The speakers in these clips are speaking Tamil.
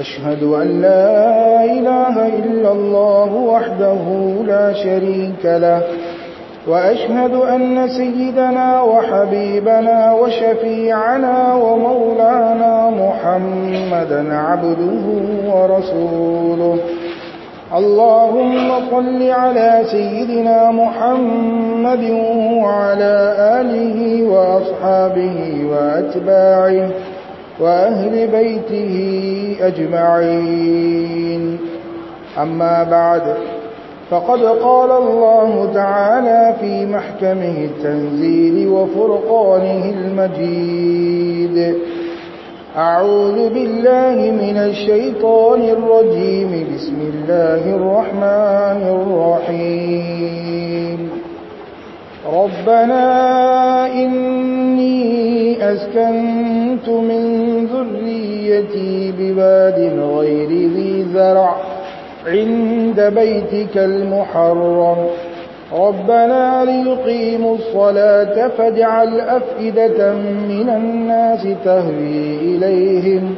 أشهد أن لا إله إلا الله وحده لا شريك له وأشهد أن سيدنا وحبيبنا وشفيعنا ومولانا محمدا عبده ورسوله. اللهم صل على سيدنا محمد وعلى آله وأصحابه وأتباعه. وأهل بيته أجمعين. أما بعد فقد قال الله تعالى في محكمه التنزيل وفرقانه المجيد أعوذ بالله من الشيطان الرجيم. بسم الله الرحمن الرحيم. ربنا إني أسكنت من ذريتي بباد غير ذي زرع عند بيتك المحرم. ربنا ليقيموا الصلاة فاجعل أفئدة من الناس تهوي إليهم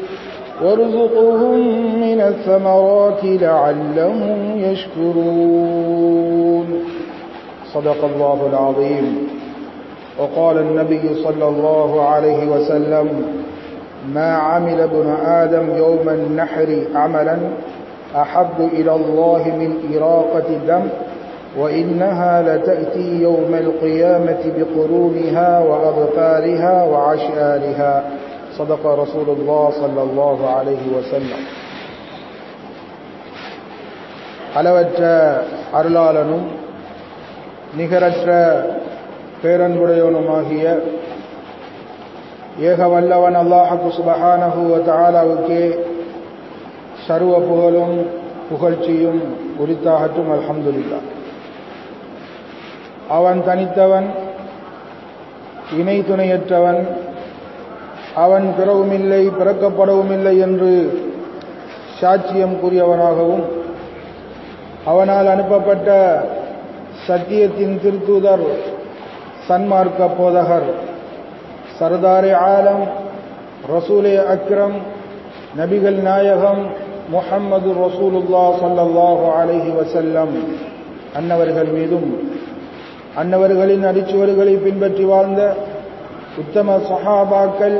وارزقهم من الثمرات لعلهم يشكرون. صدق الله العظيم. وقال النبي صلى الله عليه وسلم ما عمل ابن آدم يوم النحر عملا أحب إلى الله من إراقة الدم وإنها لتأتي يوم القيامة بقرونها وأظفارها وعشآرها صدق رسول الله صلى الله عليه وسلم அளவற்ற அருளாளனும் நிகரற்ற பேரன்புடையவனுமாகிய ஏக வல்லவன் அல்லாஹு சுபஹானஹு தாலாவுக்கே சர்வ புகழும் புகழ்ச்சியும் உரித்தாகட்டும் அல்ஹம்துலில்லா அவன் தனித்தவன் இணை துணையற்றவன் அவன் பிறவுமில்லை பிறக்கப்படவுமில்லை என்று சாட்சியம் கூறியவனாகவும் அவனால் அனுப்பப்பட்ட சத்தியத்தின் திருத்தூதர் சன்மார்க்க போதகர் சர்தார் ஆலம் ரசூலே அக்ரம் நபிகள் நாயகம் முஹம்மது ரசூலுல்லா சல்லாஹு அலஹி வசல்லம் அன்னவர்கள் மீதும் அன்னவர்களின் அடிச்சுவர்களை பின்பற்றி வாழ்ந்த உத்தம சஹாபாக்கள்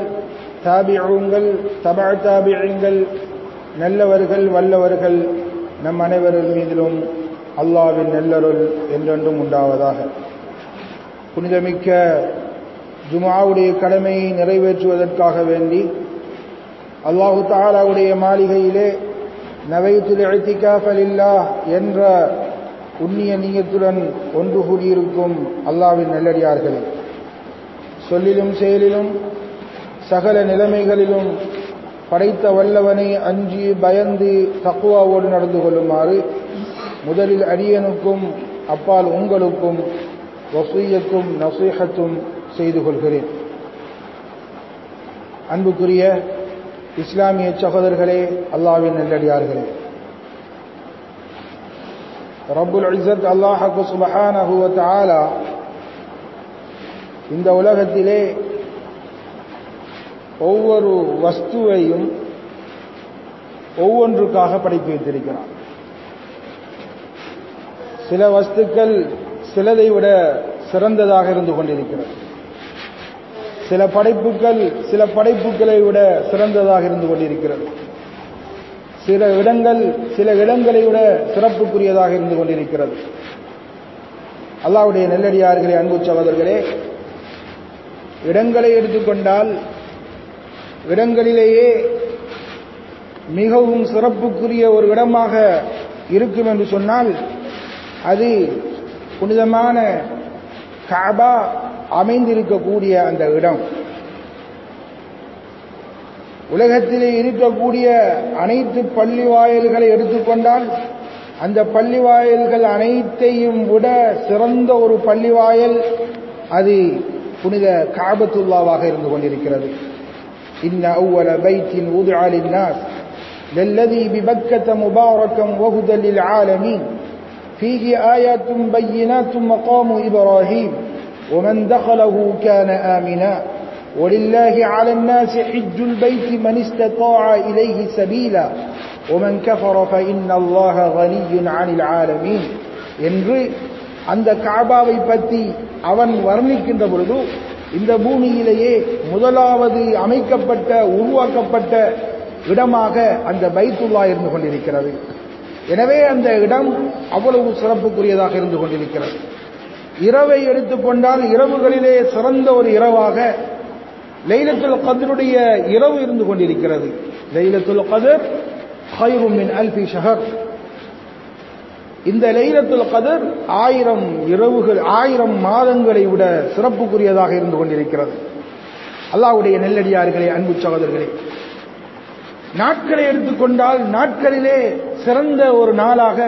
தாபியங்கள் தபா தாபியங்கள் நல்லவர்கள் வல்லவர்கள் நம் அனைவர்கள் மீதிலும் அல்லாவின் நல்லருள் என்றென்றும் உண்டாவதாக. புனிதமிக்க ஜுமாவுடைய கடமையை நிறைவேற்றுவதற்காக வேண்டி அல்லாஹு தாலாவுடைய மாளிகையிலே நவைத்துல் எழுத்திகாஃபலில்லா என்ற உண்ணிய நீயத்துடன் ஒன்று கூடியிருக்கும் அல்லாவின் நல்லடியார்களே. சொல்லிலும் செயலிலும் சகல நிலைமைகளிலும் படைத்த வல்லவனை அஞ்சி பயந்து தக்குவாவோடு நடந்து கொள்ளுமாறு முதலில் அடியனுக்கும் அப்பால் உங்களுக்கும் வசூயத்தும் நசீகத்தும் செய்து கொள்கிறேன். அன்புக்குரிய இஸ்லாமிய சகோதரர்களே அல்லாவின் நல்லடியார்களே. ரபுல் இசத் அல்லாஹு சுபஹானஹுவ ஆலா இந்த உலகத்திலே ஒவ்வொரு வஸ்துவையும் ஒவ்வொன்றுக்காக படைத்து வைத்திருக்கிறான். சில வஸ்துக்கள் சிலதை விட சிறந்ததாக இருந்து கொண்டிருக்கிறது. சில படைப்புகள் சில படைப்புகளை விட சிறந்ததாக இருந்து கொண்டிருக்கிறது. சில இடங்கள் சில இடங்களை விட சிறப்புக்குரியதாக இருந்து கொண்டிருக்கிறது. அல்லாவுடைய நெல்லடியார்களே அன்பு சகோதரர்களே இடங்களை எடுத்துக்கொண்டால் இடங்களிலேயே மிகவும் சிறப்புக்குரிய ஒரு இடமாக இருக்கும் என்று சொன்னால் அது புனிதமான காபா அமைந்திருக்கக்கூடிய அந்த இடம் உலகத்திலே இருக்கக்கூடிய அனைத்து பள்ளி வாயில்களை எடுத்துக்கொண்டால் அந்த பள்ளிவாயல்கள் அனைத்தையும் விட சிறந்த ஒரு பள்ளிவாயல் அது புனித காபத்துல்லாவாக இருந்து கொண்டிருக்கிறது இன்ன அவ்வள பைத்தின் உதுஆ லின்னாஸ் للذي ببكة مباركا وهدى للعالمين فيه آيات بينات مقام إبراهيم ومن دخله كان آمنا ولله على الناس حج البيت من استطاع إليه سبيلا ومن كفر فإن الله غني عن العالمين என்று அந்த காபாவை பற்றி அவன் வர்ணிக்கின்ற பொழுது இந்த பூமியிலேயே முதலாவது அமைக்கப்பட்ட உருவாக்கப்பட்ட இடமாக அந்த பைத்துல்லா இருந்து கொண்டிருக்கிறது எனவே அந்த இடம் அவ்வளவு சிறப்புக்குரியதாக இருந்து கொண்டிருக்கிறது இரவை எடுத்துக்கொண்டால் இரவுகளிலே சிறந்த ஒரு இரவாக லைலத்துல் கதருடைய இரவு இருந்து கொண்டிருக்கிறது. லைலத்துல் கதர் ஹைருமின் அல்பி ஷஹர். இந்த லைலத்துல் கதர் ஆயிரம் இரவுகள் ஆயிரம் மாதங்களை விட சிறப்புக்குரியதாக இருந்து கொண்டிருக்கிறது. அல்லாவுடைய நெல்லடியார்களே அன்பு சகோதரர்களே நாட்களை எடுத்துக்கொண்டால் நாட்களிலே சிறந்த ஒரு நாளாக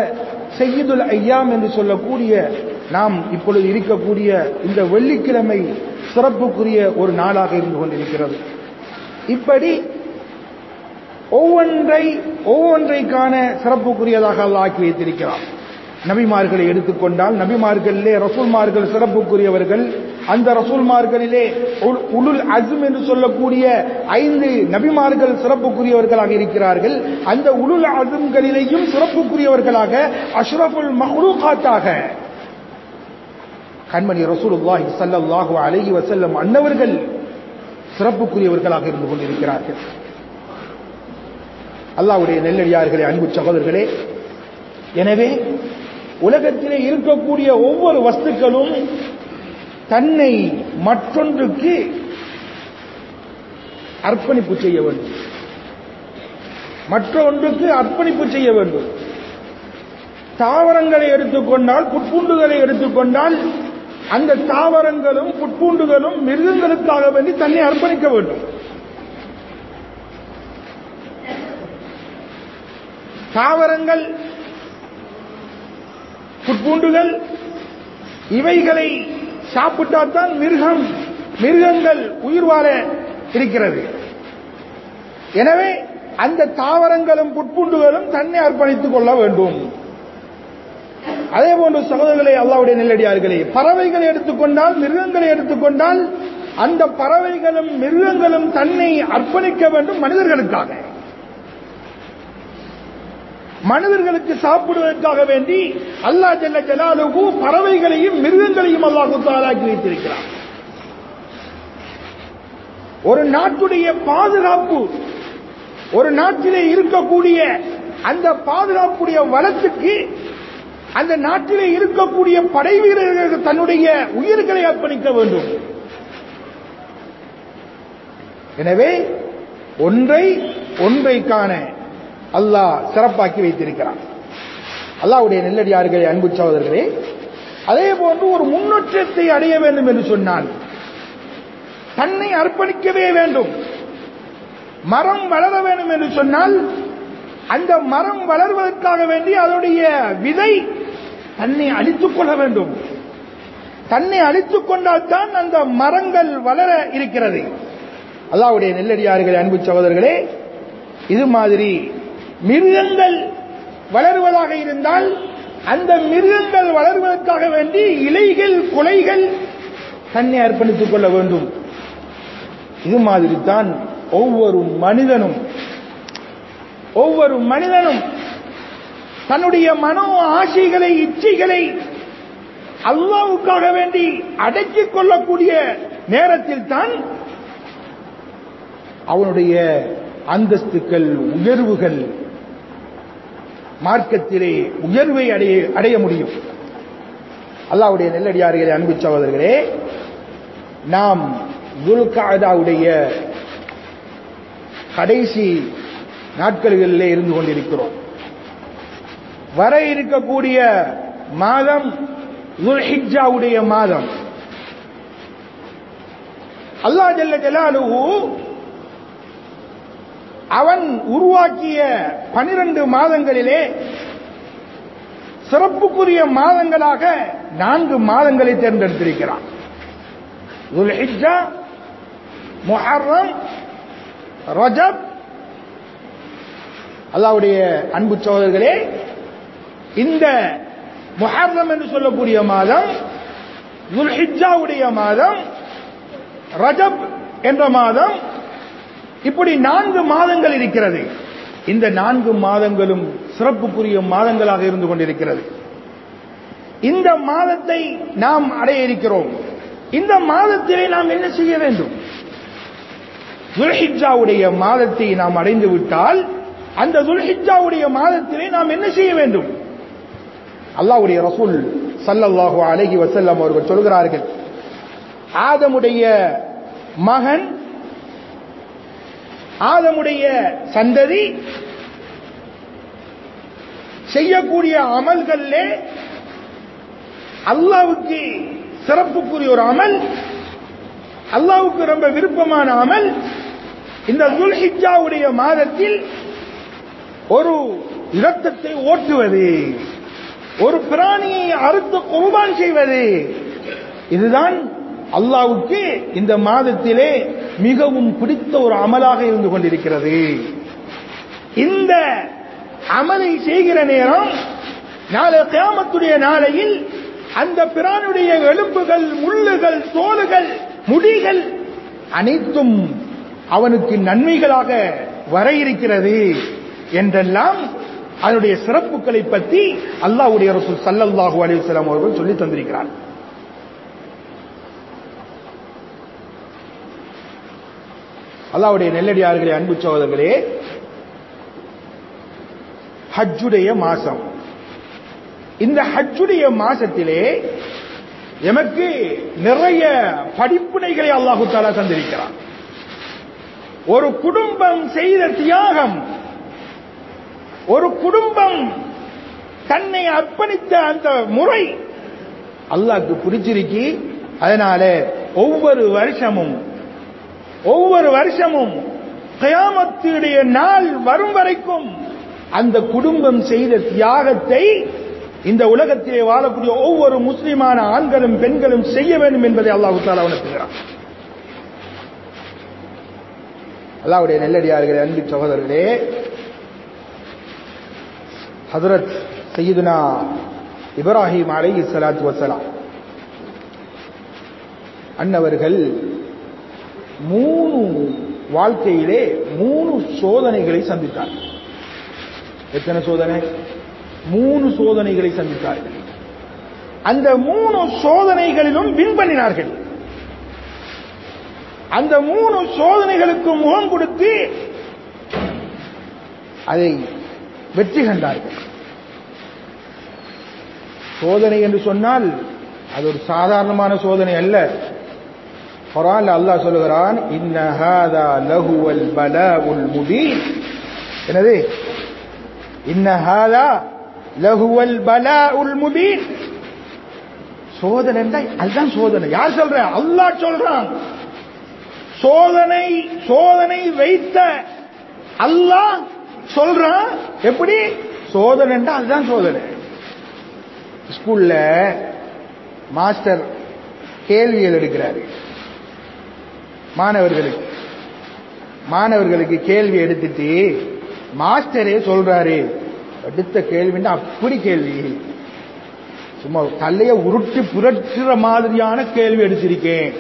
செய்யுதுல் ஐயாம் என்று சொல்லக்கூடிய நாம் இப்பொழுது இருக்கக்கூடிய இந்த வெள்ளிக்கிழமை சிறப்புக்குரிய ஒரு நாளாக இருந்து கொண்டிருக்கிறது. இப்படி ஒவ்வொன்றை ஒவ்வொன்றைக்கான சிறப்புக்குரியதாக அல்லாஹ் ஆக்கி வைத்திருக்கிறார் நபிமார்களை எடுத்துக்கொண்டால் நபிமார்களிலே ரசூல்மார்கள் சிறப்புக்குரியவர்கள் அந்த ரசூல்மார்களிலே உளுல் அசும் என்று சொல்லக்கூடிய ஐந்து நபிமார்கள் சிறப்புக்குரியவர்களாக இருக்கிறார்கள். அந்த உளுல் அசும்களிலேயும் சிறப்புக்குரியவர்களாக அஷ்ரஃபுல் மஹ்லூகாத்தாக கண்மணி ரசூலுல்லாஹி ஸல்லல்லாஹு அலஹி வசல்லம் அன்னவர்கள் சிறப்புக்குரியவர்களாக இருந்து கொண்டிருக்கிறார்கள். அல்லாவுடைய நெல்லடியார்களே அன்பு சகோதரர்களே எனவே உலகத்திலே இருக்கக்கூடிய ஒவ்வொரு வஸ்துக்களும் தன்னை மற்றொன்றுக்கு அர்ப்பணிப்பு செய்ய வேண்டும். மற்றொன்றுக்கு அர்ப்பணிப்பு செய்ய வேண்டும். தாவரங்களை எடுத்துக்கொண்டால் புட்புண்டுகளை எடுத்துக்கொண்டால் அந்த தாவரங்களும் புட்பூண்டுகளும் மிருகங்களுக்காக வேண்டி தன்னை அர்ப்பணிக்க வேண்டும். தாவரங்கள் புட்பூண்டுகள் இவைகளை சாப்பிட்டால்தான் மிருகம் மிருகங்கள் உயிர் வாழ இருக்கிறது. எனவே அந்த தாவரங்களும் புட்பூண்டுகளும் தன்னை அர்ப்பணித்துக் கொள்ள வேண்டும். அதே போன்று சகோதரர்களே அல்லாவுடைய நெல்லடியார்களே பறவைகளை எடுத்துக்கொண்டால் மிருகங்களை எடுத்துக்கொண்டால் அந்த பறவைகளும் மிருகங்களும் தன்னை அர்ப்பணிக்க வேண்டும் மனிதர்களுக்காக. மனிதர்களுக்கு சாப்பிடுவதற்காக வேண்டி அல்லா ஜல்ல ஜலாலுகு பறவைகளையும் மிருகங்களையும் அல்லாஹு தாலாக்கி வைத்திருக்கிறார் ஒரு நாட்டுடைய பாதுகாப்பு ஒரு நாட்டிலே இருக்கக்கூடிய அந்த பாதுகாப்புடைய வளத்துக்கு அந்த நாட்டிலே இருக்கக்கூடிய படை வீரர்கள் தன்னுடைய உயிர்களை அர்ப்பணிக்க வேண்டும். எனவே ஒன்றை ஒன்றை காண அல்லாஹ் சிறப்பாக்கி வைத்திருக்கிறான். அல்லாவுடைய நெல்லடியார்களே அன்பு சகோதரர்களே அதே போன்று ஒரு முன்னேற்றத்தை அடைய வேண்டும் என்று சொன்னான் தன்னை அர்ப்பணிக்கவே வேண்டும். மரம் வளர வேண்டும் என்று சொன்னால் அந்த மரம் வளர்வதற்காக வேண்டி அதனுடைய விதை தன்னை அழித்துக் கொள்ள வேண்டும். தன்னை அழித்துக் கொண்டால் தான் அந்த மரங்கள் வளர இருக்கிறது. அல்லாவுடைய நெல்லடியார்களே அன்பு சகோதரர்களே இது மாதிரி மிருகங்கள் வளருவதாக இருந்தால் அந்த மிருகங்கள் வளர்வதற்காக வேண்டி இலைகள் குலைகள் தன்னை அர்ப்பணித்துக் கொள்ள வேண்டும். இது மாதிரி தான் ஒவ்வொரு மனிதனும் ஒவ்வொரு மனிதனும் தன்னுடைய மனோ ஆசைகளை இச்சைகளை அல்லாவுக்காக வேண்டி அடக்கிக் கொள்ளக்கூடிய நேரத்தில் தான் அவனுடைய அந்தஸ்துக்கள் உயர்வுகள் மார்க்கத்திலே உயர்வை அடைய அடைய முடியும். அல்லாவுடைய நெல்லடியார்களே அன்பு சகோதரர்களே நாம் துல்காதாவுடைய கடைசி நாட்களிலே இருந்து கொண்டிருக்கிறோம். வர இருக்கக்கூடிய மாதம் துல்ஹிஜாவுடைய மாதம். அல்லா ஜல்ல ஜலாலுஹு அவன் உருவாக்கிய பனிரெண்டு மாதங்களிலே சிறப்புக்குரிய மாதங்களாக நான்கு மாதங்களை தேர்ந்தெடுத்திருக்கிறான். துல்ஹிஜ்ஜா முஹர்ரம் ரஜப் அல்லாவுடைய அன்பு சோதர்களே இந்த முஹர்ரம் என்று சொல்லக்கூடிய மாதம் துல்ஹிஜாவுடைய மாதம் ரஜப் என்ற மாதம் இப்படி நான்கு மாதங்கள் இருக்கிறது. இந்த நான்கு மாதங்களும் சிறப்புக்குரிய மாதங்களாக இருந்து கொண்டிருக்கிறது. இந்த மாதத்தை நாம் அடைய இருக்கிறோம் இந்த மாதத்திலே நாம் என்ன செய்ய வேண்டும்? துல்ஹிஜாவுடைய மாதத்தை நாம் அடைந்து விட்டால் அந்த துல்ஹிஜாவுடைய மாதத்திலே நாம் என்ன செய்ய வேண்டும்? அல்லாவுடைய ரசூல் சல்லல்லாஹு அழகி வசல்லம் அவர்கள் சொல்கிறார்கள் ஆதமுடைய மகன் ஆதமுடைய சந்ததி செய்யக்கூடிய அமல்களிலே அல்லாவுக்கு சிறப்புக்குரிய ஒரு அமல் அல்லாவுக்கு ரொம்ப விருப்பமான அமல் இந்த துல்ஹிஜாவுடைய மாதத்தில் ஒரு இரத்தத்தை ஓட்டுவது. ஒரு பிராணியை அறுத்து குர்பான் செய்வது. இதுதான் அல்லாவுக்கு இந்த மாதத்திலே மிகவும் பிடித்த ஒரு அமலாக இருந்து கொண்டிருக்கிறது. இந்த அமலை செய்கிற நேரம் நாளை கியாமத்துடைய நாளையில் அந்த பிரானுடைய எலும்புகள் முள்ளுகள் தோலுகள் முடிகள் அனைத்தும் அவனுக்கு நன்மைகளாக வர இருக்கிறது என்றெல்லாம் அதனுடைய சிறப்புகளை பற்றி அல்லாஹ்வுடைய ரசூல் சல்லல்லாஹு அலைஹி அவர்கள் சொல்லி தந்திருக்கிறார். அல்லாவுடைய நெல்லடியார்களே அன்பு சோதர்களே ஹஜ்ஜுடைய மாசம். இந்த ஹஜ்ஜுடைய மாசத்திலே எமக்கு நிறைய படிப்பினைகளை அல்லாஹு தாலா தந்திருக்கிறார் ஒரு குடும்பம் செய்த தியாகம் ஒரு குடும்பம் தன்னை அர்ப்பணித்த அந்த முறை அல்லாக்கு பிடிச்சிருக்கி அதனால ஒவ்வொரு வருஷமும் ஒவ்வொரு வருஷமும் கயாமத்துடைய நாள் வரும் வரைக்கும் அந்த குடும்பம் செய்த தியாகத்தை இந்த உலகத்திலே வாழக்கூடிய ஒவ்வொரு முஸ்லிமான ஆண்களும் பெண்களும் செய்ய வேண்டும் என்பதை அல்லாஹு தாலா உணர்த்துகிறான். அல்லாவுடைய நெல்லடியார்களே அன்பு சகோதரர்களே ஹதரத் சையதுனா இப்ராஹிம் அலை சலாத்து வசலாம் அன்னவர்கள் மூணு வாழ்க்கையிலே மூணு சோதனைகளை சந்தித்தார் எத்தனை சோதனை? மூணு சோதனைகளை சந்தித்தார்கள். அந்த மூணு சோதனைகளிலும் வின் பண்ணினார்கள். அந்த மூணு சோதனைகளுக்கு முகம் கொடுத்து அதை வெற்றி கண்டார்கள். சோதனை என்று சொன்னால் அது ஒரு சாதாரணமான சோதனை அல்ல. குரான் அல்லாஹ் சொல்லுகிறான் இன்னஹாதா லஹுவல் முபீன். என்னது? இன்ன ஹாதா லஹுவல் பலாஉல் முபீன். சோதனை அதுதான் சோதனை. யார் சொல்ற? அல்லாஹ் சொல்றான். சோதனை சோதனை வைத்த அல்லாஹ் சொல்றான். எப்படி? சோதனை அதுதான் சோதனை. ஸ்கூல்ல மாஸ்டர் கேள்விகள் எடுக்கிறாரு மாணவர்களுக்கு. மாணவர்களுக்கு கேள்வி எடுத்துட்டு மாஸ்டரே சொல்றாரு. அடுத்த கேள்வின்னா அப்படி கேள்வி. சும்மா தலைய உருட்டி புரட்டுற மாதிரியான கேள்வி எடுத்திருக்கேன்.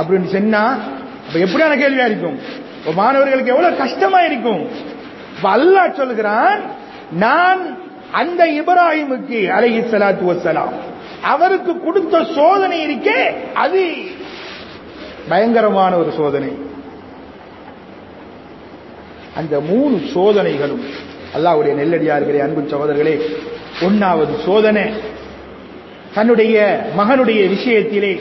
அப்படின்னு சொன்னா அப்ப எப்படியான கேள்வியா இருக்கும்? இப்ப மாணவர்களுக்கு எவ்வளவு கஷ்டமா இருக்கும்? அல்லாஹ் சொல்கிறான் நான் அந்த இப்ராஹிமுக்கு அலைஹி சலாத்து வசலாம் அவருக்கு கொடுத்த சோதனை இருக்கே அது பயங்கரமான ஒரு சோதனை. அந்த மூணு சோதனைகளும் அல்லாவுடைய நெல்லடியார்களே அன்பு சகோதரர்களே ஒன்னாவது சோதனை தன்னுடைய மகனுடைய விஷயத்திலே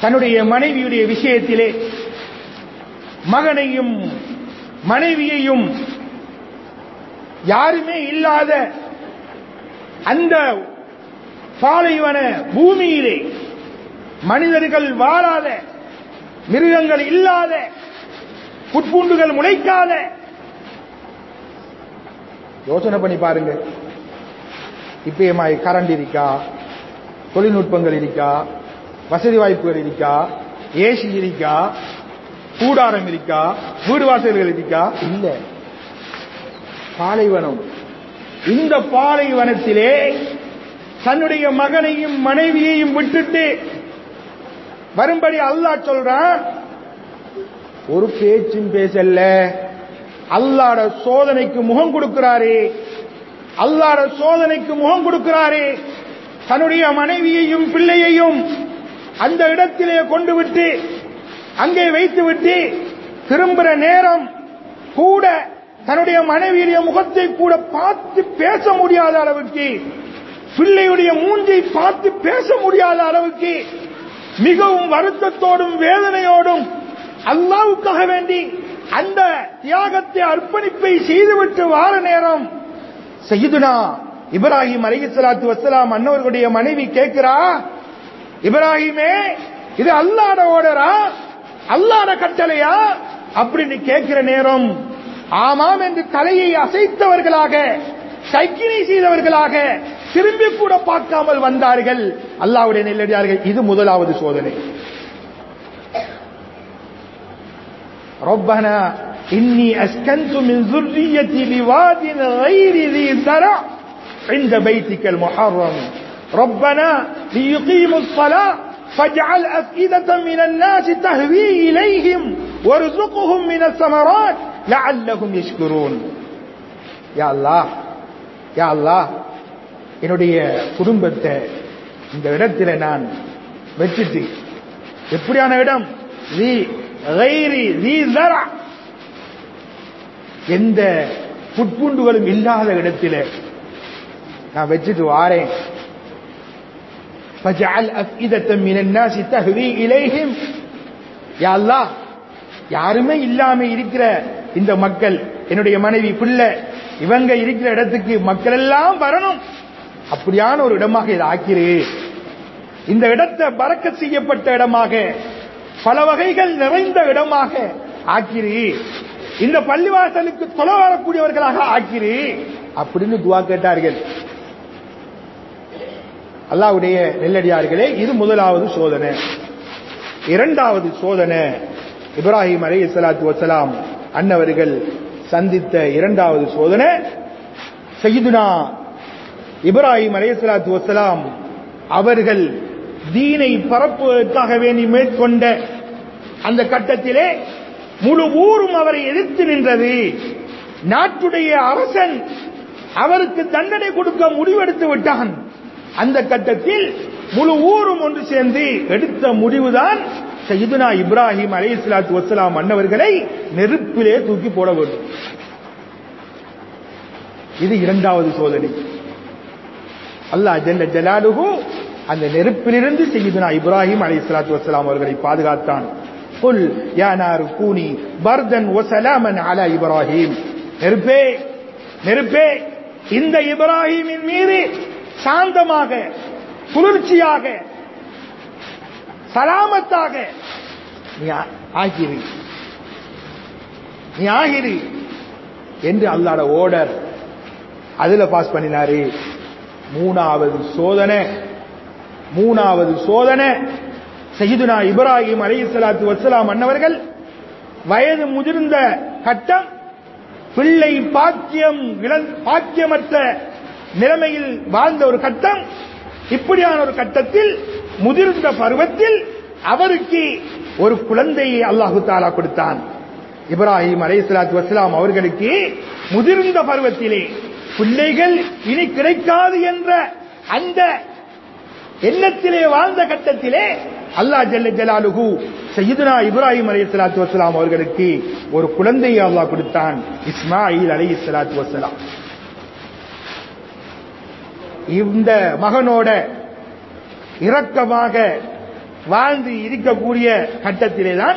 தன்னுடைய மனைவியுடைய விஷயத்திலே மகனையும் மனைவியையும் யாருமே இல்லாத அந்த பாலைவன பூமியிலே மனிதர்கள் வாழாத மிருகங்கள் இல்லாத புட்பூண்டுகள் முளைக்காத. யோசனை பண்ணி பாருங்க. இப்பயமாய் கரண்ட் இருக்கா? தொழில்நுட்பங்கள் இருக்கா? வசதி வாய்ப்புகள் இருக்கா? ஏசி இருக்கா? கூடாரம் இருக்கா? வீடு வாசல்கள் இருக்கா? இல்ல. பாலைவனம். இந்த பாலைவனத்திலே தன்னுடைய மகனையும் மனைவியையும் விட்டுட்டு வரும்படி அல்லாஹ் சொல்றான் ஒரு பேச்சும் பேசல்ல அல்லாட சோதனைக்கு முகம் கொடுக்கிறாரே. அல்லாட சோதனைக்கு முகம் கொடுக்கிறாரே. தன்னுடைய மனைவியையும் பிள்ளையையும் அந்த இடத்திலே கொண்டு விட்டு அங்கே வைத்து விட்டு திரும்புற நேரம் கூட தன்னுடைய மனைவியுடைய முகத்தை கூட பார்த்து பேச முடியாத அளவுக்கு பிள்ளையுடைய மூஞ்சை பார்த்து பேச முடியாத அளவுக்கு மிகவும் வருத்தத்தோடும் வேதனையோடும் அல்லாவுக்காக வேண்டி அந்த தியாகத்தை அர்ப்பணிப்பை செய்துவிட்டு வார நேரம் செய்துனா இப்ராஹிம் அலிகலாத்து வசலாம் அன்னவர்களுடைய மனைவி கேட்கிறா இப்ராஹிமே இது அல்லாட ஓடரா அல்லாட கட்டளையா? அப்படின்னு கேட்கிற நேரம் ஆமாம் என்று தலையை அசைத்தவர்களாக சைக்கினை செய்தவர்களாக திரும்பி கூட பார்க்காமல் வந்தார்கள் அல்லாவுடைய நெல்லடியார்கள் இது முதலாவது சோதனை ربنا إني أسكنت من ذريتي لواد غير ذي زرع عند بيتك المحرم ربنا ليقيموا الصلاة فاجعل أفئدة من الناس تهوي إليهم وارزقهم من الثمرات லஅல்லஹும் யஷ்குரூன் யா அல்லாஹ் யா அல்லாஹ் என்னுடைய குடும்பத்தை இந்த இடத்துல நான் வச்சிட்டு எப்படியான இடம்? எந்த புட்புண்டுகளும் இல்லாத இடத்துல நான் வச்சுட்டு வாரேன். யாருமே இல்லாம இருக்கிற இந்த மக்கள் என்னுடைய மனைவி பிள்ளை இவங்க இருக்கிற இடத்துக்கு மக்கள் எல்லாம் வரணும். அப்படியான ஒரு இடமாக இதை ஆக்கிரு இந்த இடத்தை பறக்க செய்யப்பட்ட இடமாக பல வகைகள் நிறைந்த இடமாக ஆக்கிரு இந்த பள்ளிவாசலுக்கு தொலை வரக்கூடியவர்களாக ஆக்கிரு அப்படின்னு துவா கேட்டார்கள். அல்லாவுடைய நெல்லடியார்களே இது முதலாவது சோதனை. இரண்டாவது சோதனை. இப்ராஹிம் அலை சலாத்து வசலாம் அன்னவர்கள் சந்தித்த இரண்டாவது சோதனை சைதுனா இப்ராஹிம் அலையசலாத்து வசலாம் அவர்கள் தீனை பரப்புவதற்காக வேண்டி மேற்கொண்ட அந்த கட்டத்திலே முழு ஊரும் அவரை எதிர்த்து நின்றது. நாட்டுடைய அரசன் அவருக்கு தண்டனை கொடுக்க முடிவெடுத்து விட்டான். அந்த கட்டத்தில் முழு ஊரும் ஒன்று சேர்ந்து எடுத்த முடிவுதான் சைதுனா இப்ராஹிம் அலை இஸ்லாத்து வசலாம் மன்னவர்களை நெருப்பிலே தூக்கி போட வேண்டும். இது இரண்டாவது சோதனை. அல்லாஹ் ஜல்ல ஜலாலுகு அந்த நெருப்பிலிருந்து செய்யுதுனா இப்ராஹிம் அலை இஸ்லாத்து வசலாம் அவர்களை பாதுகாத்தான். புல் யானார் கூனி பர்தன் ஒசலாமன் அலா இப்ராஹிம். நெருப்பே நெருப்பே இந்த இப்ராஹிமின் மீது சாந்தமாக குளிர்ச்சியாக சலாமத்தாக. நீ ஆகிரு. நீ ஆகிரு என்று அல்லாட ஓடர். அதுல பாஸ் பண்ணினாரு. மூணாவது சோதனை. மூணாவது சோதனை. சைதுனா இப்ராஹிம் அலி சலாத்து வசலாம் அன்னவர்கள் வயது முதிர்ந்த கட்டம் பிள்ளை பாக்கியம் பாக்கியமற்ற நிலைமையில் வாழ்ந்த ஒரு கட்டம். இப்படியான ஒரு கட்டத்தில் முதிர்ந்த பருவத்தில் அவருக்கு ஒரு குழந்தையை அல்லாஹு தாலா கொடுத்தான். இப்ராஹிம் அலைசலாத்து வஸ்லாம் அவர்களுக்கு முதிர்ந்த பருவத்திலே பிள்ளைகள் இனி கிடைக்காது என்ற அந்த எண்ணத்திலே வாழ்ந்த கட்டத்திலே அல்லாஹ் ஜல்ல ஜலாலுகு சையதுனா இப்ராஹிம் அலி சலாத்து வசலாம் அவர்களுக்கு ஒரு குழந்தையை அல்லாஹ் கொடுத்தான். இஸ்மாயில் அலி சலாத்து வசலாம் இந்த மகனோட இரக்கமாக வாழ்ந்து இருக்கக்கூடிய கட்டத்திலே தான்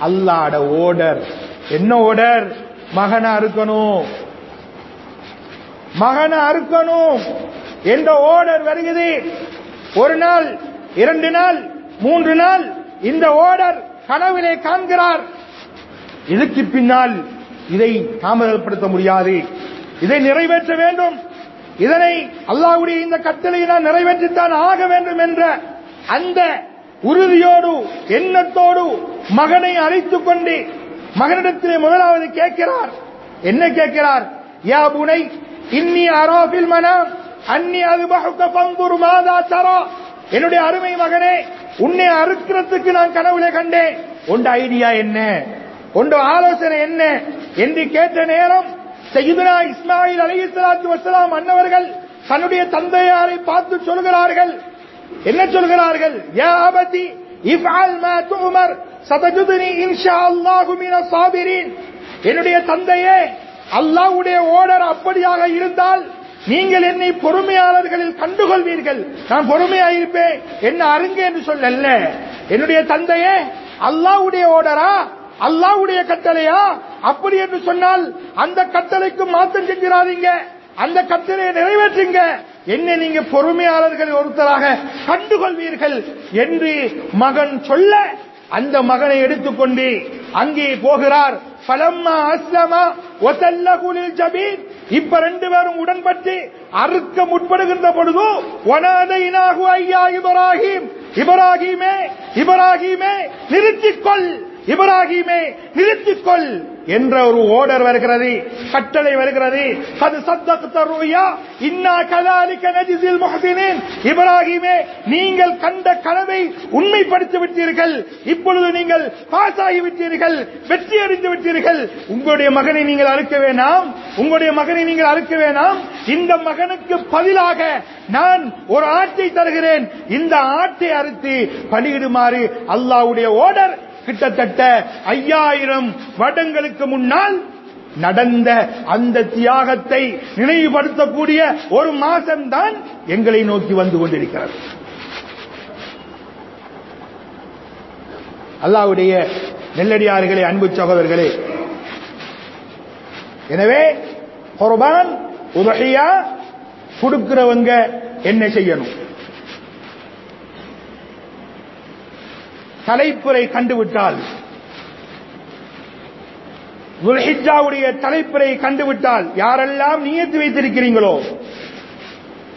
அல்லாட ஓடர். என்ன ஓடர்? மகனா இருக்கணும். மகனா இருக்கணும். என்ற ஓடர் வருகிறது? ஒரு நாள் இரண்டு நாள் மூன்று நாள் இந்த ஓடர் கனவிலே காண்கிறார். இதுக்கு பின்னால் இதை தாமதப்படுத்த முடியாது. இதை நிறைவேற்ற வேண்டும். இதனை அல்லாவுடைய இந்த கட்டளை நான் நிறைவேற்றித்தான் ஆக வேண்டும் என்ற அந்த உறுதியோடு எண்ணத்தோடு மகனை அழைத்துக் கொண்டு மகனிடத்திலே முதலாவது கேட்கிறார். என்ன கேட்கிறார்? யா புனை இன்னி அராபில் மனம் அன்னி அது பகுக்க மாதா தரா என்னுடைய அருமை மகனே உன்னை அறுக்கிறதுக்கு நான் கனவுல கண்டேன். உண்ட ஐடியா என்ன? உண்ட ஆலோசனை என்ன? என்று கேட்ட நேரம் செய்யுதனா இஸ்மாயில் அலி இஸ்லாத்து வசலாம் அன்னவர்கள் தன்னுடைய தந்தையாரை பார்த்து சொல்கிறார்கள். என்ன சொல்கிறார்கள்? யா அபதி இஃப்அல் மா துமர் சதஜுதுனி இன்ஷா அல்லாஹு மின என்னுடைய தந்தையே அல்லாஹ்வுடைய ஓடர் அப்படியாக இருந்தால் நீங்கள் என்னை பொறுமையாளர்களில் கண்டுகொள்வீர்கள். நான் பொறுமையா இருப்பேன் என்ன அருங்க என்று சொல்லல என்னுடைய தந்தையே அல்லாஹ்வுடைய ஓடரா அல்லாஹ்வுடைய கட்டளையா? அப்படி என்று சொன்னால் அந்த கட்டளைக்கு மாற்றம் செஞ்சிடாதீங்க அந்த கட்டளையை நிறைவேற்றுங்க. என்ன நீங்க பொறுமையாளர்கள் ஒருத்தராக கண்டுகொள்வீர்கள் என்று மகன் சொல்ல அந்த மகனை எடுத்துக்கொண்டு அங்கே போகிறார். பலம்மா அஸ்லமா ஒத்தல்லகுலில் ஜபீன் இப்ப ரெண்டு பேரும் உடன்பட்டு அறுக்க முற்படுகின்ற பொழுது ஒனாதைனாகு ஐயா இப்ராஹிம். இப்ராஹிமே இப்ராஹிமே நிறுத்திக்கொள். இப்ராஹிமே நிறுத்திக்கொள் என்ற ஒரு ஓடர் வருகிறது கட்டளை வருகிறது. அது சத்தத்த ரூயா இன்னா கதாலிக்க நஜிசில் முஹசினின். இப்ராஹிமே நீங்கள் கண்ட கனவை உண்மைப்படுத்தி விட்டீர்கள் இப்பொழுது நீங்கள் பாஸ் ஆகி விட்டீர்கள். வெற்றி அடைந்து விட்டீர்கள் உங்களுடைய மகனை நீங்கள் அறுக்க வேணாம். உங்களுடைய மகனை நீங்கள் அறுக்க வேணாம். இந்த மகனுக்கு பதிலாக நான் ஒரு ஆட்டை தருகிறேன். இந்த ஆட்டை அறுத்து பலியிடுமாறு அல்லாவுடைய ஓடர் கிட்டத்தட்ட ஐயாயிரம் வருடங்களுக்கு முன்னால் நடந்த அந்த தியாகத்தை நினைவுபடுத்தக்கூடிய ஒரு மாசம் தான் எங்களை நோக்கி வந்து கொண்டிருக்கிறது. அல்லாவுடைய நெல்லடியார்களே அன்பு சகோதரர்களே. எனவே குர்பான் உதகையா கொடுக்கிறவங்க என்ன செய்யணும்? தலைப்புரை கண்டுவிட்டால் துல்ஹிஜாவுடைய தலைப்புரை கண்டுவிட்டால் யாரெல்லாம் நியத்து வைத்திருக்கிறீங்களோ?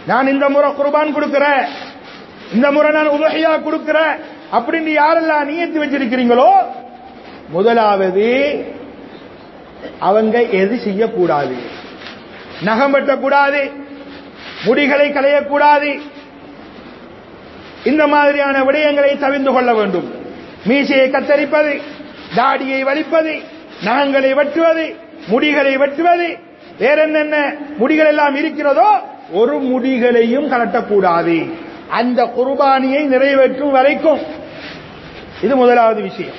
நான் இந்த முறை குர்பான் கொடுக்கிறேன். இந்த முறை நான் உலகையா கொடுக்கிறேன். அப்படின்னு யாரெல்லாம் நியத்து வச்சிருக்கிறீங்களோ முதலாவது அவங்க எது செய்யக்கூடாது. நகம் வெட்டக்கூடாது. முடிகளை களையக்கூடாது. இந்த மாதிரியான விடயங்களை தவிர்ந்து கொள்ள வேண்டும். மீசையை கத்தரிப்பது தாடியை வலிப்பது நகங்களை வெட்டுவது முடிகளை வெட்டுவது வேற என்னென்ன முடிகள் எல்லாம் இருக்கிறதோ ஒரு முடிகளையும் கலட்டக்கூடாது. அந்த குர்பானியை நிறைவேற்றும் வரைக்கும். இது முதலாவது விஷயம்.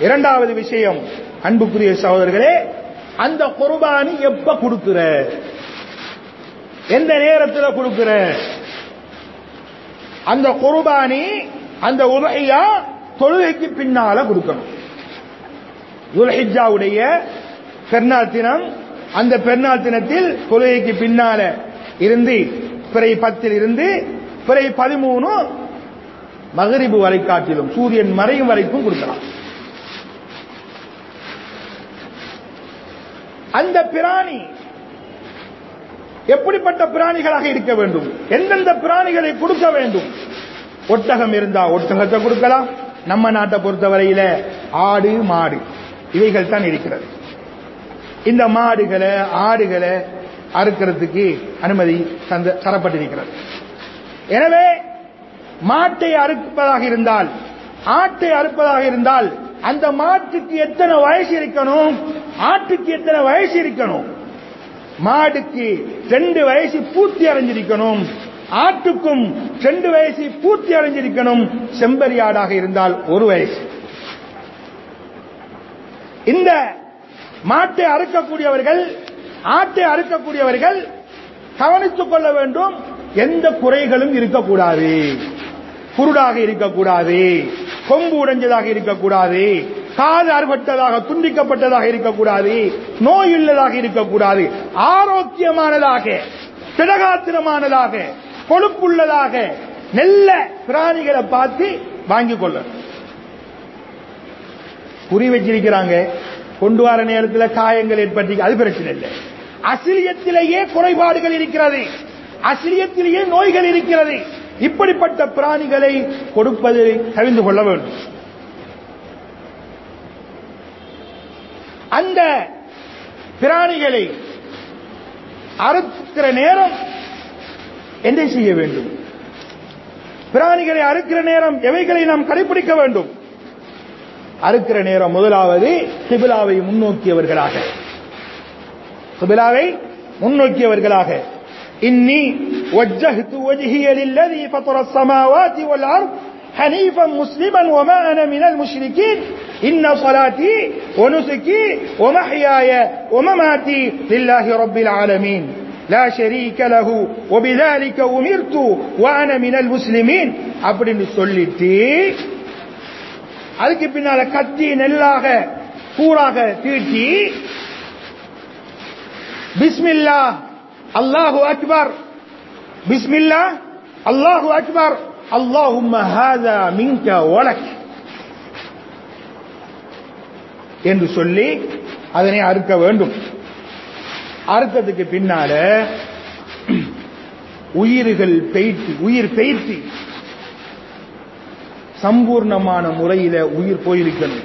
இரண்டாவது விஷயம் அன்புக்குரிய சகோதரர்களே அந்த குர்பானி எப்ப கொடுக்கிற? எந்த நேரத்தில் கொடுக்கிற? அந்த குர்பானி அந்த உலகையா தொழுகைக்கு பின்னால கொடுக்கணும். துல்ஹிஜாவுடைய பெருநாள் தினம் அந்த பெருநாள் தினத்தில் தொழுகைக்கு பின்னால இருந்து பிறை பத்தில் இருந்து பிறை பதிமூணு மகரிபு வரை காட்டிலும் சூரியன் மறையும் வரைக்கும் கொடுக்கலாம். அந்த பிராணி எப்படிப்பட்ட பிராணிகளாக இருக்க வேண்டும்? எந்தெந்த பிராணிகளை கொடுக்க வேண்டும்? ஒட்டகம் இருந்தா ஒட்டகத்தை கொடுக்கலாம். நம்ம நாட்டை பொறுத்தவரையில ஆடு மாடு. இவைகள் தான் இருக்கிறது. இந்த மாடுகளை ஆடுகளை அறுக்கிறதுக்கு அனுமதி தந்த தரப்பட்டிருக்கிறது. எனவே மாட்டை அறுப்பதாக இருந்தால் ஆட்டை அறுப்பதாக இருந்தால் அந்த மாட்டுக்கு எத்தனை வயசு இருக்கணும்? ஆட்டுக்கு எத்தனை வயசு இருக்கணும்? மாடுக்கு ரெண்டு வயசு பூர்த்தி அடைஞ்சிருக்கணும். ஆட்டுக்கும் ரெண்டு வயசு பூர்த்தி அடைஞ்சிருக்கணும். செம்பரியாடாக இருந்தால் ஒரு வயசு. இந்த மாட்டை அறுக்கக்கூடியவர்கள் ஆட்டை அறுக்கக்கூடியவர்கள் கவனித்துக் கொள்ள வேண்டும். எந்த குறைகளும் இருக்கக்கூடாது. குருடாக இருக்கக்கூடாது. கொம்பு உடைஞ்சதாக இருக்கக்கூடாது. காது அறுபட்டதாக துண்டிக்கப்பட்டதாக இருக்கக்கூடாது. நோய் உள்ளதாக இருக்கக்கூடாது. ஆரோக்கியமானதாக திடகாத்திரமானதாக கொழுப்புள்ளதாக நல்ல பிராணிகளை பார்த்து வாங்கி கொள்ள குறி வச்சிருக்கிறாங்க. கொண்டு வர நேரத்தில் காயங்கள் ஏற்பட்டு அது பிரச்சனை இல்லை. அசிரியத்திலேயே குறைபாடுகள் இருக்கிறது. அசிரியத்திலேயே நோய்கள் இருக்கிறது. இப்படிப்பட்ட பிராணிகளை கொடுப்பது தெரிந்து கொள்ள வேண்டும். அந்த பிராணிகளை அறுக்கிற நேரம் என்ன செய்ய வேண்டும் பிராணிகளை அறுக்கிற நேரம் எவைகளை நாம் கடைபிடிக்க வேண்டும் அறுக்கிற நேரம் முதலாவது கிபிலாவை முன்னோக்கியவர்களாக கிபிலாவை முன்னோக்கியவர்களாக இன்னி وجهت وجهي للذي فطر السماوات والأرض حنيفا مسلما وما أنا من المشركين إن صلاتي ونسكي ومحياي ومماتي لله رب العالمين لا شريك له وبذلك أمرت وأنا من المسلمين அப்படின்னு சொல்லிட்டு அதுக்கு பின்னால கத்தி நெல்லாக கூறாக தீட்டி பிஸ்மில்லா அல்லாஹு அக்பர் பிஸ்மில்லா அல்லாஹு அக்பர் அல்லாஹும்ம ஹாதா மின்க வலக் என்று சொல்லி அதனை அறுக்க வேண்டும் அறுத்ததுக்கு பின்னால உயிர்கள் பெய்த்தி உயிர் பெய்த்தி சம்பூர்ணமான முறையில உயிர் போயிருக்கணும்.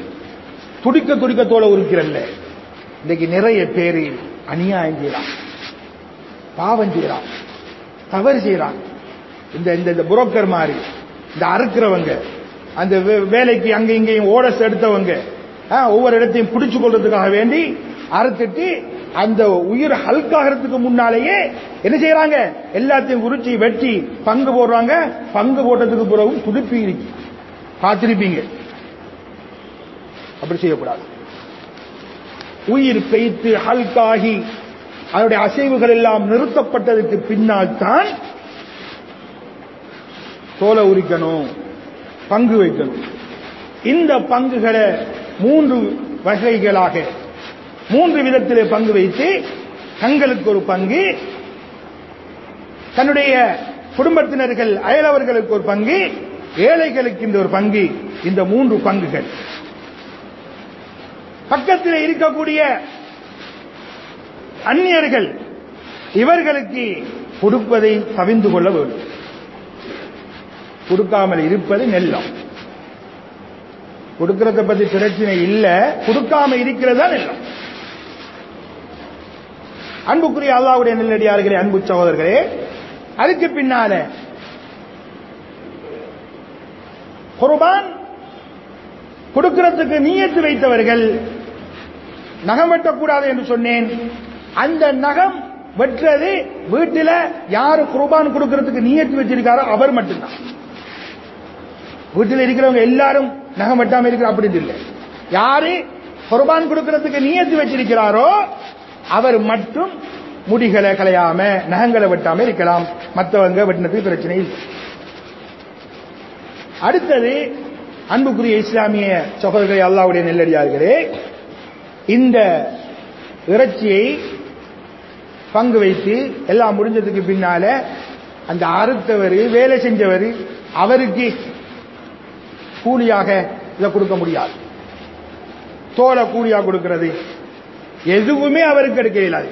துடிக்க துடிக்கத்தோட இருக்கிறல்ல இன்னைக்கு நிறைய பேரு அநியாயம் செய்யறான் பாவம் செய்யறான் தவறு செய்யறான் இந்த இந்த இந்த புரோக்கர் மாதிரி இந்த அறுக்கிறவங்க அந்த வே- வேலைக்கு அங்க இங்கேயும் ஓடஸ் எடுத்தவங்க ஒவ்வொரு இடத்தையும் பிடிச்சு கொள்றதுக்காக வேண்டி அறுத்துட்டு அந்த உயிர் ஹல்காகிறதுக்கு முன்னாலேயே என்ன செய்யறாங்க? எல்லாத்தையும் உரிச்சி வெட்டி பங்கு போடுறாங்க. பங்கு போட்டதுக்கு பிறகும் துடுப்பி காத்திருப்பீங்க. அப்படி செய்யக்கூடாது. உயிர் பெய்த்து ஹல்காகி அதனுடைய அசைவுகள் எல்லாம் நிறுத்தப்பட்டதுக்கு பின்னால் தான் தோலை உரிக்கணும் பங்கு வைக்கணும். இந்த பங்குகளை மூன்று வகைகளாக மூன்று விதத்திலே பங்கு வைத்து தங்களுக்கு ஒரு பங்கு தன்னுடைய குடும்பத்தினர்கள் அயலவர்களுக்கு ஒரு பங்கு ஏழைகளுக்கு இந்த ஒரு பங்கு இந்த மூன்று பங்குகள். பக்கத்தில் இருக்கக்கூடிய அந்நியர்கள் இவர்களுக்கு கொடுப்பதை தவிந்து கொள்ள வேண்டும். கொடுக்காமல் இருப்பது நெல்லம். கொடுக்கறத பத்தி பிரச்சனை இல்லை கொடுக்காம இருக்கிறதா நெல்லம். அன்புக்குரிய அல்லாவுடைய நெல்லடியார்களே அன்பு சகோதரர்களே அதுக்கு பின்னால குர்பான் கொடுக்கிறதுக்கு நீயத்து வைத்தவர்கள் நகம் வெட்டக்கூடாது என்று சொன்னேன். அந்த நகம் வெட்டுறது வீட்டில் யாரு குர்பான் கொடுக்கிறதுக்கு நீயத்து வச்சிருக்காரோ அவர் மட்டும்தான். வீட்டில் இருக்கிறவங்க எல்லாரும் நகம் வெட்டாம இருக்கிற அப்படின்னு இல்லை. யாரு குர்பான் கொடுக்கிறதுக்கு நீயத்து வச்சிருக்கிறாரோ அவர் மட்டும் முடிகளை கலையாம நகங்களை வெட்டாம இருக்கலாம். மற்றவங்க வெட்டினதுக்கு பிரச்சனை இல்லை. அடுத்தது அன்புக்குரிய இஸ்லாமிய சகோதரர்கள் அல்லாவுடைய நெல்லடியார்களே இந்த இறைச்சியை பங்கு வைத்து எல்லாம் முடிஞ்சதுக்கு பின்னால அந்த அறுத்தவர் வேலை செஞ்சவர் அவருக்கு கூலியாக இதை கொடுக்க முடியாது. தோலை கூலியாக கொடுக்கிறது. எதுவுமே அவருக்கு எடுக்க இயலாது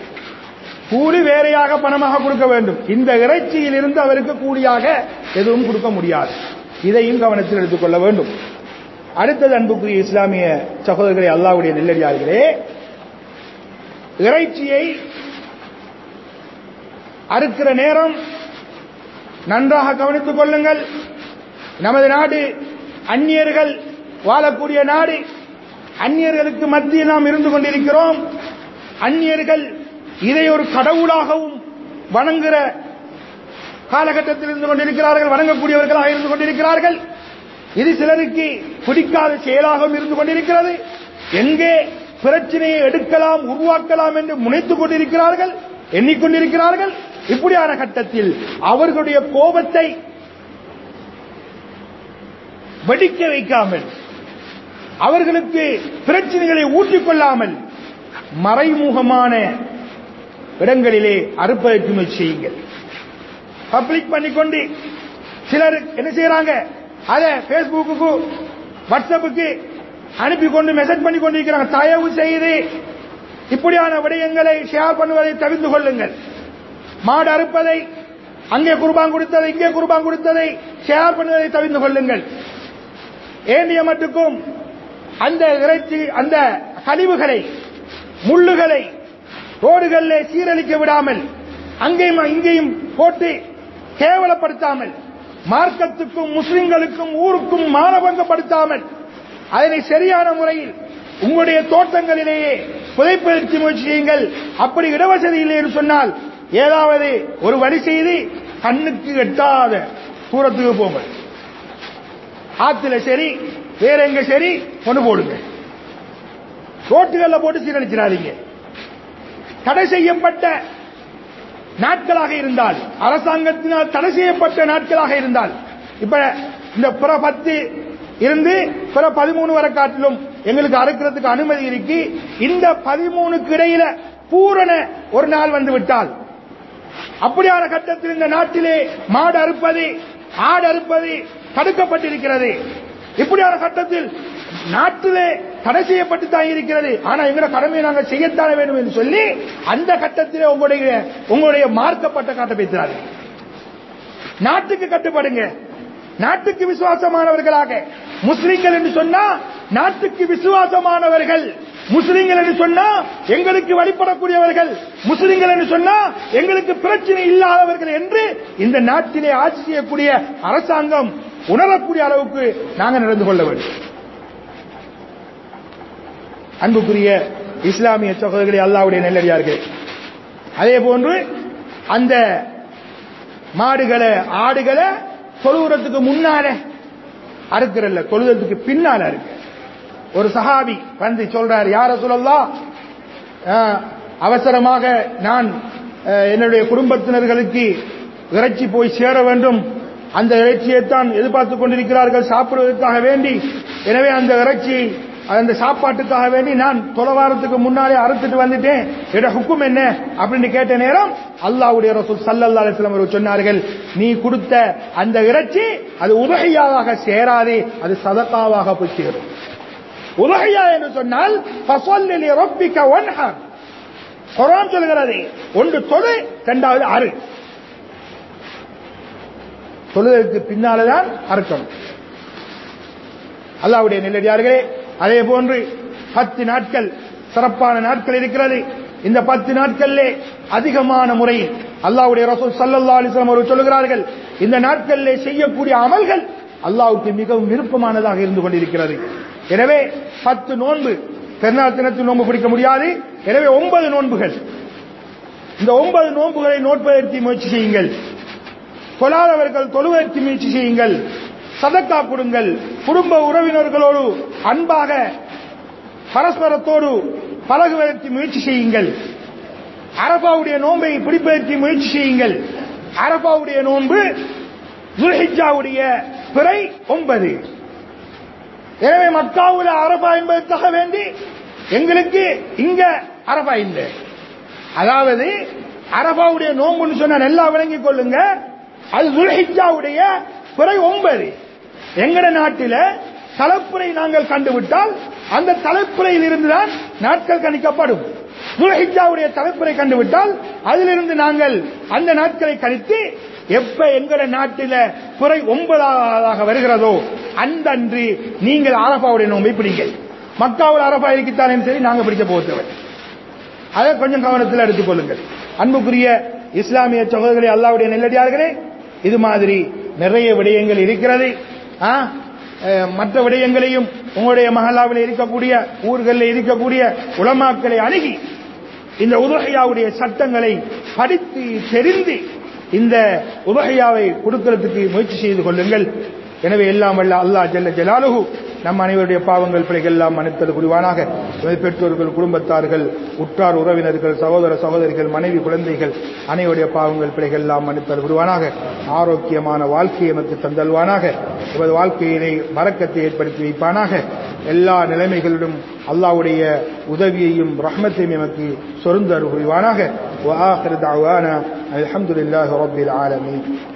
கூலி வேறையாக பணமாக கொடுக்க வேண்டும். இந்த இறைச்சியில் இருந்து அவருக்கு கூலியாக எதுவும் கொடுக்க முடியாது. இதையும் கவனத்தில் எடுத்துக்கொள்ள வேண்டும். அடுத்தது அன்புக்குரிய இஸ்லாமிய சகோதரர்களை அல்லாவுடைய நெல்லடியார்களே இறைச்சியை அறுக்கிற நேரம் நன்றாக கவனித்துக் கொள்ளுங்கள். நமது நாடு அந்நியர்கள் வாழக்கூடிய நாடு அந்நியர்களுக்கு மத்தியில் நாம் இருந்து கொண்டிருக்கிறோம். அந்நியர்கள் இதை ஒரு கடவுளாகவும் வணங்குகிற காலகட்டத்தில் இருந்து கொண்டிருக்கிறார்கள் வணங்கக்கூடியவர்களாக இருந்து கொண்டிருக்கிறார்கள். இது சிலருக்கு பிடிக்காத செயலாகவும் இருந்து கொண்டிருக்கிறது. எங்கே பிரச்சனையை எடுக்கலாம் உருவாக்கலாம் என்று முனைத்துக் கொண்டிருக்கிறார்கள் எண்ணிக்கொண்டிருக்கிறார்கள். இப்படியான கட்டத்தில் அவர்களுடைய கோபத்தை வெடிக்க வைக்காமல் அவர்களுக்கு பிரச்சனைகளை ஊட்டிக்கொள்ளாமல் மறைமுகமான இடங்களிலே அறுப்பதற்கு செய்யுங்கள். பப்ளிக் பண்ணிக்கொண்டு சிலர் என்ன செய்யறாங்க? அத பேஸ்புக்கு வாட்ஸ்அப்புக்கு அனுப்பி கொண்டு மெசேஜ் பண்ணி கொண்டிருக்கிறாங்க தயவு செய்து இப்படியான விடயங்களை ஷேர் பண்ணுவதை தவிர்த்து கொள்ளுங்கள். மாடு அறுப்பதை அங்கே குர்பான் கொடுத்ததை இங்கே குர்பான் கொடுத்ததை ஷேர் பண்ணுவதை தவிர்த்து கொள்ளுங்கள். ஏந்திய மட்டுக்கும் அந்த இறைச்சி அந்த கழிவுகளை முள்ளுகளை ரோடுகளில் சீரழிக்க விடாமல் அங்கேயும் இங்கேயும் போட்டு கேவலப்படுத்தாமல் மார்க்கத்துக்கும் முஸ்லிம்களுக்கும் ஊருக்கும் மானபங்கப்படுத்தாமல் அதனை சரியான முறையில் உங்களுடைய தோட்டங்களிலேயே புதைப்பயிற்சி முயற்சி செய்யுங்கள். அப்படி இடவசதி இல்லை என்று சொன்னால் ஏதாவது ஒரு வழி செய்து கண்ணுக்கு எட்டாத தூரத்துக்கு போங்க ஆத்துல சரி வேற எங்க சரி கொண்டு போடுங்க. ரோட்டுகள்ல போட்டு சீரழிச்சிடாதீங்க. தடை செய்யப்பட்ட நாட்களாக இருந்தால் அரசாங்கத்தினால் தடை செய்யப்பட்ட நாட்களாக இருந்தால் இப்ப இந்த பிற பத்து இருந்து பிற பதிமூணு வரை காட்டிலும் எங்களுக்கு அறுக்கிறதுக்கு அனுமதி இருக்கு இந்த பதிமூணுக்கு இடையில பூரண ஒரு நாள் வந்து விட்டால் அப்படியான கட்டத்தில் இந்த நாட்டிலே மாடு அறுப்பது ஆடு அறுப்பது தடுக்கப்பட்டிருக்கிறது. இப்படியான கட்டத்தில் நாட்டிலே தடை செய்யப்பட்டு தான் இருக்கிறது. ஆனா எங்களோட கடமையை நாங்கள் செய்யத்தான வேண்டும் என்று சொல்லி அந்த கட்டத்திலே உங்களுடைய உங்களுடைய மார்க்கப்பட்ட காட்ட நாட்டுக்கு கட்டுப்படுங்க. நாட்டுக்கு விசுவாசமானவர்களாக. முஸ்லீம்கள் என்று சொன்னா நாட்டுக்கு விசுவாசமானவர்கள். முஸ்லிம்கள் என்று சொன்னா எங்களுக்கு வழிபடக்கூடியவர்கள். முஸ்லிம்கள் என்று சொன்னா எங்களுக்கு பிரச்சனை இல்லாதவர்கள் என்று இந்த நாட்டிலே ஆட்சி செய்யக்கூடிய அரசாங்கம் உணரக்கூடிய அளவுக்கு நாங்கள் நடந்து கொள்ள வேண்டும். அன்புக்குரிய இஸ்லாமிய சகோதரர்களே அல்லாவுடைய நெல்லடியார்கள் அதே போன்று அந்த மாடுகளை ஆடுகளை தொழுகிறதுக்கு முன்னால அறுக்கிறல்ல தொழுகிறதுக்கு பின்னால இருக்கு ஒரு சஹாபி வந்து சொல்றார் யார சொல்லலாம் அவசரமாக நான் அஹ், என்னுடைய குடும்பத்தினர்களுக்கு இறைச்சி போய் சேர வேண்டும். அந்த இறைச்சியைத்தான் எதிர்பார்த்துக் கொண்டிருக்கிறார்கள் சாப்பிடுவதற்காக வேண்டி. எனவே அந்த இறைச்சி அந்த சாப்பாட்டுக்காக வேண்டி நான் தொலைவாரத்துக்கு முன்னாலே அறுத்துட்டு வந்துட்டேன். என்னோட ஹுக்கும் என்ன? அப்படின்னு கேட்ட நேரம் அல்லாவுடைய ரசூல் சல்லல்லாஹு அலைஹி அவர்கள் சொன்னார்கள் நீ கொடுத்த அந்த இறைச்சி அது உதகையாவாக சேராதே அது சதத்தாவாக போய் சேரும். உலகையா என்று சொன்னால் ஃபஸல்லி ரப்பிக வன்ஹர். குர்ஆன் சொல்கிறது ஒன்று தொழு இரண்டாவது அறு. தொழுதற்கு பின்னால்தான் அறுக்கணும் அல்லாவுடைய நெல்லடியார்களே அதே போன்று பத்து நாட்கள் சிறப்பான நாட்கள் இருக்கிறது. இந்த பத்து நாட்களிலே அதிகமான முறையில் அல்லாவுடைய ரசூல் சல்லா அலிஸ்லாம் அவர்கள் சொல்லுகிறார்கள் இந்த நாட்களிலே செய்யக்கூடிய அமல்கள் அல்லாவுக்கு மிகவும் விருப்பமானதாக இருந்து கொண்டிருக்கிறது. எனவே பத்து நோன்பு பெருநாள் தினத்தில் நோன்பு பிடிக்க முடியாது. எனவே ஒன்பது நோன்புகள். இந்த ஒன்பது நோன்புகளை நோட்பதற்கு முயற்சி செய்யுங்கள். தொழாதவர்கள் தொழுவதற்கு முயற்சி செய்யுங்கள். சதக்கா கொடுங்கள். குடும்ப உறவினர்களோடு அன்பாக பரஸ்பரத்தோடு பழகுவதற்கு முயற்சி செய்யுங்கள். அரபாவுடைய நோன்பை பிடிப்பதற்கு முயற்சி செய்யுங்கள். அரபாவுடைய நோன்பு துல்ஹிஜாவுடைய பிறை ஒன்பது. எனவே மக்காவுல அரபா என்பதற்காக வேண்டி எங்களுக்கு இங்க அரபா இல்லை. அதாவது அரபாவுடைய நோம்புன்னு சொன்ன நல்லா விளங்கிக் கொள்ளுங்க. அது துல்ஹிஜாவுடைய பிறை ஒன்பது. எங்கட நாட்டில தலைப்புரை நாங்கள் கண்டுவிட்டால் அந்த தலைப்புறையில் இருந்துதான் நாட்கள் கணிக்கப்படும். துல்ஹிஜாவுடைய தலைப்புரை கண்டுவிட்டால் அதிலிருந்து நாங்கள் அந்த நாட்களை கணித்து எப்ப எங்கட நாட்டில குறை ஒன்பதாவதாக வருகிறதோ அந்த அன்று நீங்கள் அரபாவுடைய நோம்பை பிடிங்கள். மக்காவில் அரபா இருக்கித்தானே சரி நாங்க பிடிக்க போகிறவர் அதை கொஞ்சம் கவனத்தில் எடுத்துக் கொள்ளுங்கள். அன்புக்குரிய இஸ்லாமிய சகோதரர்களே அல்லாவுடைய நெல்லடியார்களே இது மாதிரி நிறைய விடயங்கள் இருக்கிறது ஆ? மற்ற விடயங்களையும் உங்களுடைய மஹல்லாவில் இருக்கக்கூடிய ஊர்களில் இருக்கக்கூடிய உலமாக்களை அணுகி இந்த உதகையாவுடைய சட்டங்களை படித்து தெரிந்து இந்த உதகையாவை கொடுக்கிறதுக்கு முயற்சி செய்து கொள்ளுங்கள் எனவே எல்லாம் வல்ல அல்லாஹ் ஜல்ல ஜலாலுஹு நம் அனைவருடைய பாவங்கள் பிழைகள் எல்லாம் மன்னித்தல் புரிவானாக எமது பெற்றோர்கள் குடும்பத்தார்கள் உற்றார் உறவினர்கள் சகோதர சகோதரிகள் மனைவி குழந்தைகள் அனைவருடைய பாவங்கள் பிழைகள் எல்லாம் மன்னித்தல் புரிவானாக ஆரோக்கியமான வாழ்க்கையை எமக்கு தந்தல்வானாக எமது வாழ்க்கையினை மறக்கத்தை ஏற்படுத்தி வைப்பானாக எல்லா நிலைமைகளிலும் அல்லாஹ்வுடைய உதவியையும் ரஹ்மத்தையும் எமக்கு சொருந்தர் புரிவானாக وآخر دعوانا الحمد لله رب العالمين